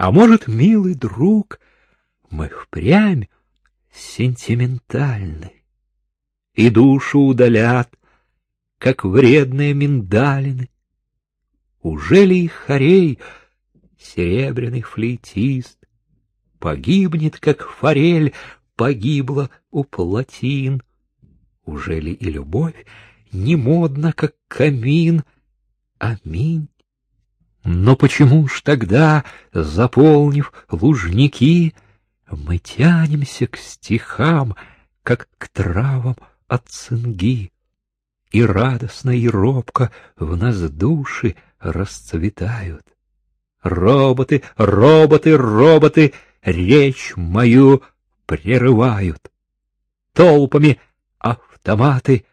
А может, милый друг, мы впрямь сентиментальны и душу удалят, как вредные миндалины. Уже ли их хорей, серебряный флейтист, погибнет, как форель погибла у плотин? Уже ли и любовь не модна, как камин? Аминь. Но почему ж тогда, заполнив лужники, мы тянемся к стихам, как к травам от цинги? И радостно и робко в нас души расцветают. Роботы, роботы, роботы речь мою прерывают. Толпами автоматы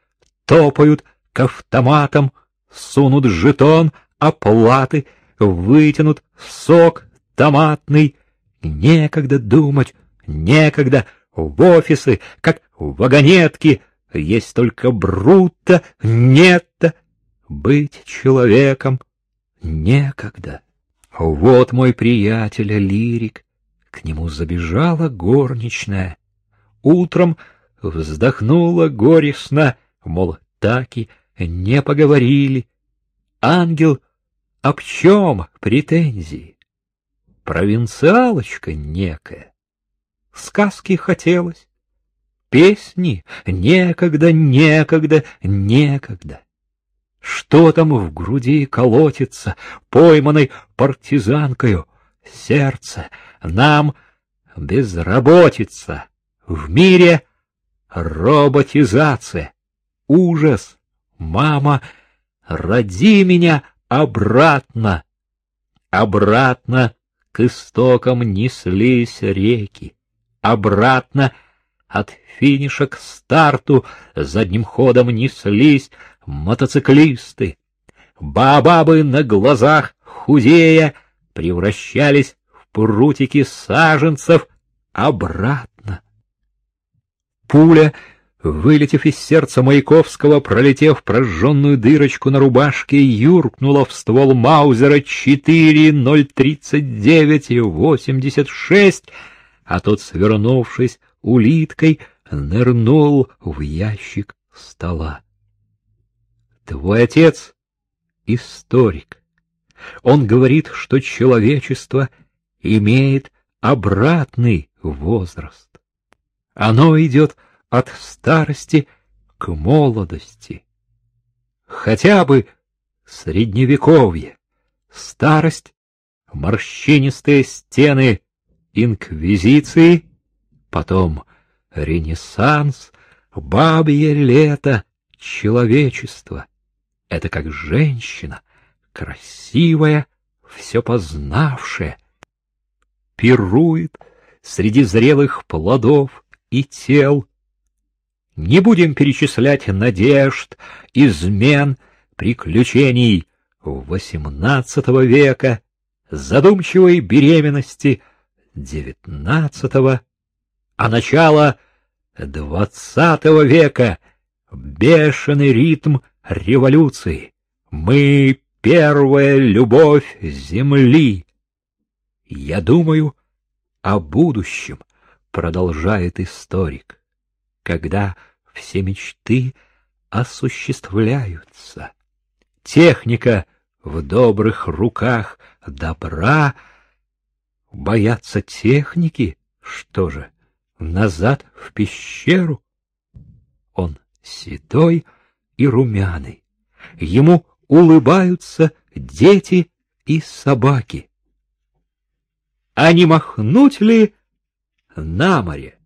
топают к автоматам, сунут жетон оплаты, вытянут сок томатный. Некогда думать, некогда в офисы, как вагонетки, есть только брутто, нет-то. Быть человеком некогда. Вот мой приятель лирик, к нему забежала горничная. Утром вздохнула горестно, мол, таки не поговорили. Ангел об чем претензии? Провинциалочка некая. Сказки хотелось, песни некогда, некогда, некогда. Что там в груди колотится, пойманной партизанкою? Сердце нам безработица. В мире роботизация. Ужас. Мама, роди меня обратно. Обратно к истокам неслись реки. Обратно от финиша к старту задним ходом неслись мотоциклисты. Бабабы на глазах худея превращались в прутики саженцев обратно. Пуля вылетев из сердца Маяковского, пролетев прожженную дырочку на рубашке, юркнула в ствол Маузера 4.039.86, а тот, свернувшись улиткой, нырнул в ящик стола. Твой отец — историк. Он говорит, что человечество имеет обратный возраст. Оно идет от старости к молодости. Хотя бы средневековье, старость, морщинистые стены инквизиции, потом ренессанс, бабье лето, человечество. Это как женщина, красивая, все познавшая, пирует среди зрелых плодов и тел, не будем перечислять надежд, измен, приключений XVIII века, задумчивой беременности XIX, а начало XX века — бешеный ритм революции. Мы — первая любовь Земли. Я думаю о будущем, продолжает историк когда все мечты осуществляются. Техника в добрых руках добра. Боятся техники, что же, назад в пещеру? Он седой и румяный. Ему улыбаются дети и собаки. А не махнуть ли на море?